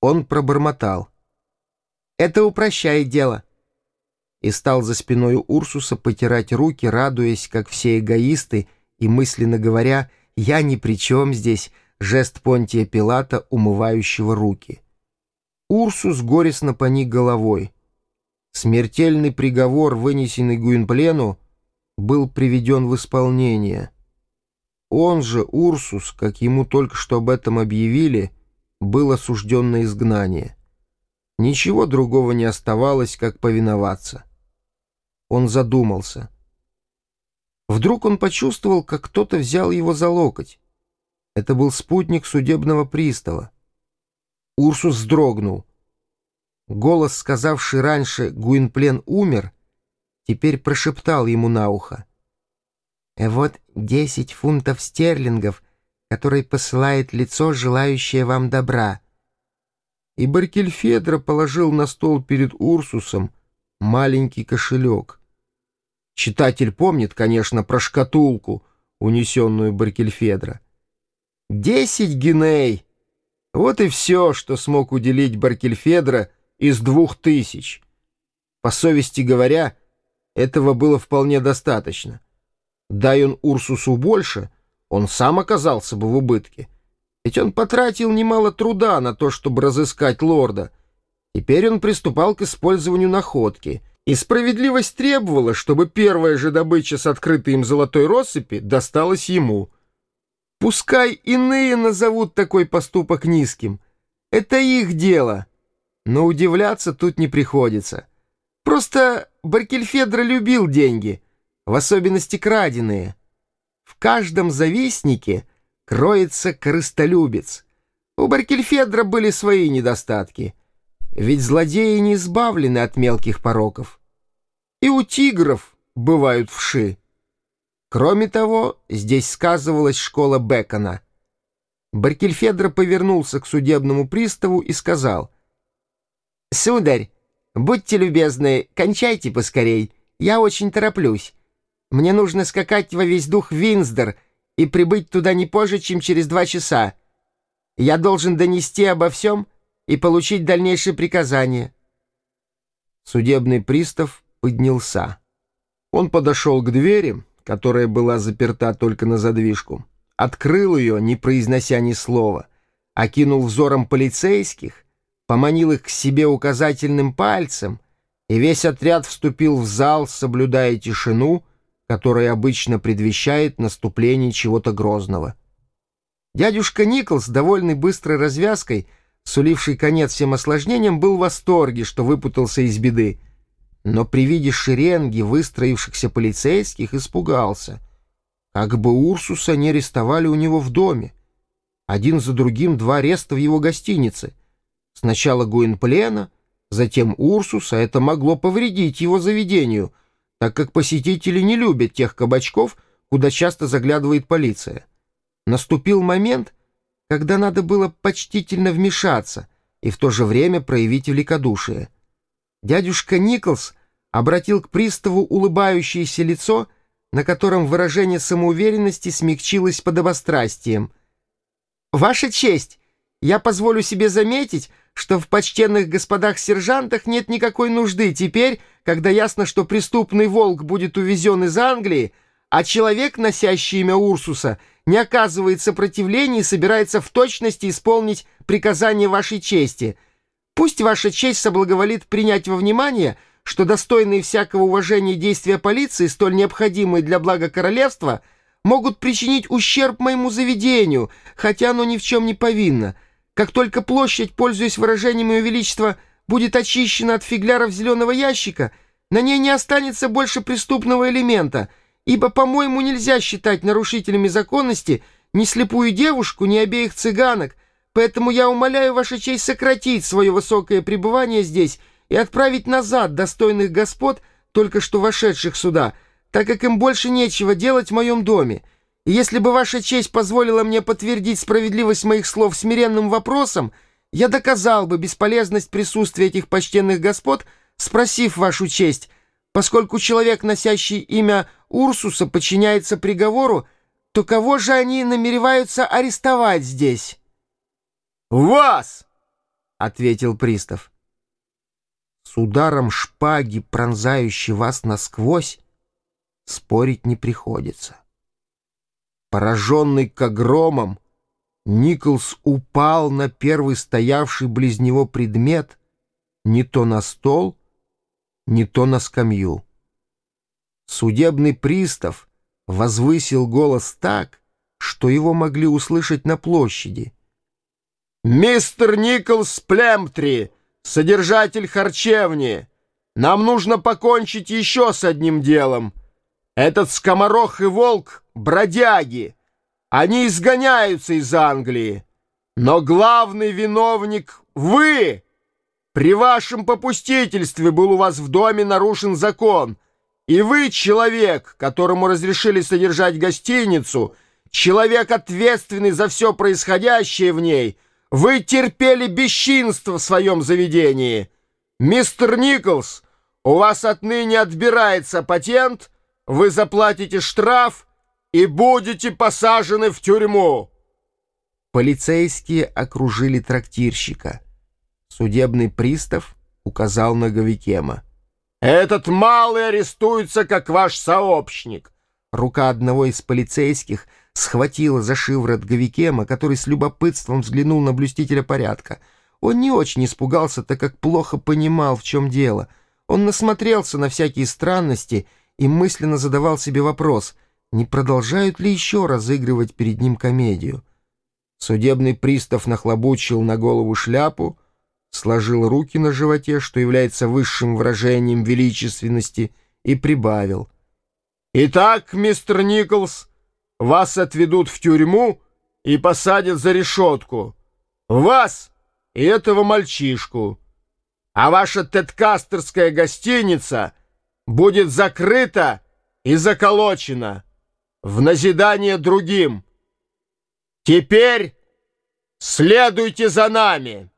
Он пробормотал. «Это упрощает дело». И стал за спиной Урсуса потирать руки, радуясь, как все эгоисты, и мысленно говоря «Я ни при чем здесь», жест Понтия Пилата, умывающего руки. Урсус горестно поник головой. Смертельный приговор, вынесенный Гуинплену, был приведен в исполнение. Он же, Урсус, как ему только что об этом объявили, был осужден на изгнание. Ничего другого не оставалось, как повиноваться. Он задумался. Вдруг он почувствовал, как кто-то взял его за локоть. Это был спутник судебного пристава. Урсус вздрогнул. Голос, сказавший раньше «Гуинплен умер», теперь прошептал ему на ухо. «Э, «Вот десять фунтов стерлингов, которые посылает лицо, желающее вам добра». И Баркельфедро положил на стол перед Урсусом маленький кошелек. Читатель помнит, конечно, про шкатулку, унесенную Баркельфедро. Десять геней! Вот и все, что смог уделить Баркельфедро из двух тысяч. По совести говоря, этого было вполне достаточно. Дай он Урсусу больше, он сам оказался бы в убытке. Ведь он потратил немало труда на то, чтобы разыскать лорда. Теперь он приступал к использованию находки, и справедливость требовала, чтобы первая же добыча с открытой им золотой россыпи досталась ему. Пускай иные назовут такой поступок низким. Это их дело. Но удивляться тут не приходится. Просто Баркельфедро любил деньги, в особенности краденые. В каждом завистнике кроется корыстолюбец. У Баркельфедра были свои недостатки. Ведь злодеи не избавлены от мелких пороков. И у тигров бывают вши. Кроме того, здесь сказывалась школа Бекона. Баркельфедро повернулся к судебному приставу и сказал — «Сударь, будьте любезны, кончайте поскорей. Я очень тороплюсь. Мне нужно скакать во весь дух в Винсдор и прибыть туда не позже, чем через два часа. Я должен донести обо всем и получить дальнейшие приказания». Судебный пристав поднялся. Он подошел к двери, которая была заперта только на задвижку, открыл ее, не произнося ни слова, окинул взором полицейских поманил их к себе указательным пальцем, и весь отряд вступил в зал, соблюдая тишину, которая обычно предвещает наступление чего-то грозного. Дядюшка Николс, довольный быстрой развязкой, суливший конец всем осложнениям, был в восторге, что выпутался из беды. Но при виде шеренги выстроившихся полицейских испугался. Как бы Урсуса не арестовали у него в доме. Один за другим два ареста в его гостинице — Сначала Гуинплена, затем Урсуса. Это могло повредить его заведению, так как посетители не любят тех кабачков, куда часто заглядывает полиция. Наступил момент, когда надо было почтительно вмешаться и в то же время проявить великодушие. Дядюшка Николс обратил к приставу улыбающееся лицо, на котором выражение самоуверенности смягчилось подобострастием. «Ваша честь, я позволю себе заметить, что в почтенных господах-сержантах нет никакой нужды теперь, когда ясно, что преступный волк будет увезен из Англии, а человек, носящий имя Урсуса, не оказывает сопротивления и собирается в точности исполнить приказание вашей чести. Пусть ваша честь соблаговолит принять во внимание, что достойные всякого уважения действия полиции, столь необходимые для блага королевства, могут причинить ущерб моему заведению, хотя оно ни в чем не повинно». Как только площадь, пользуясь выражением Ее Величества, будет очищена от фигляров зеленого ящика, на ней не останется больше преступного элемента, ибо, по-моему, нельзя считать нарушителями законности ни слепую девушку, ни обеих цыганок, поэтому я умоляю Ваша честь сократить свое высокое пребывание здесь и отправить назад достойных господ, только что вошедших сюда, так как им больше нечего делать в моем доме, если бы ваша честь позволила мне подтвердить справедливость моих слов смиренным вопросом, я доказал бы бесполезность присутствия этих почтенных господ, спросив вашу честь, поскольку человек, носящий имя Урсуса, подчиняется приговору, то кого же они намереваются арестовать здесь? «Вас!» — ответил пристав. С ударом шпаги, пронзающей вас насквозь, спорить не приходится. Пораженный кагромом, Николс упал на первый стоявший близ него предмет, не то на стол, не то на скамью. Судебный пристав возвысил голос так, что его могли услышать на площади. «Мистер Николс Племтри!» «Содержатель харчевни, нам нужно покончить еще с одним делом. Этот скоморох и волк — бродяги. Они изгоняются из Англии. Но главный виновник — вы! При вашем попустительстве был у вас в доме нарушен закон, и вы, человек, которому разрешили содержать гостиницу, человек, ответственный за все происходящее в ней — вы терпели бесчинство в своем заведении. Мистер Николс, у вас отныне отбирается патент, вы заплатите штраф и будете посажены в тюрьму. Полицейские окружили трактирщика. Судебный пристав указал на Говикема. «Этот малый арестуется, как ваш сообщник». Рука одного из полицейских — схватила за шиворот Говикема, который с любопытством взглянул на блюстителя порядка. Он не очень испугался, так как плохо понимал, в чем дело. Он насмотрелся на всякие странности и мысленно задавал себе вопрос, не продолжают ли еще разыгрывать перед ним комедию. Судебный пристав нахлобучил на голову шляпу, сложил руки на животе, что является высшим выражением величественности, и прибавил. «Итак, мистер Николс, вас отведут в тюрьму и посадят за решетку. Вас и этого мальчишку. А ваша теткастерская гостиница будет закрыта и заколочена в назидание другим. Теперь следуйте за нами».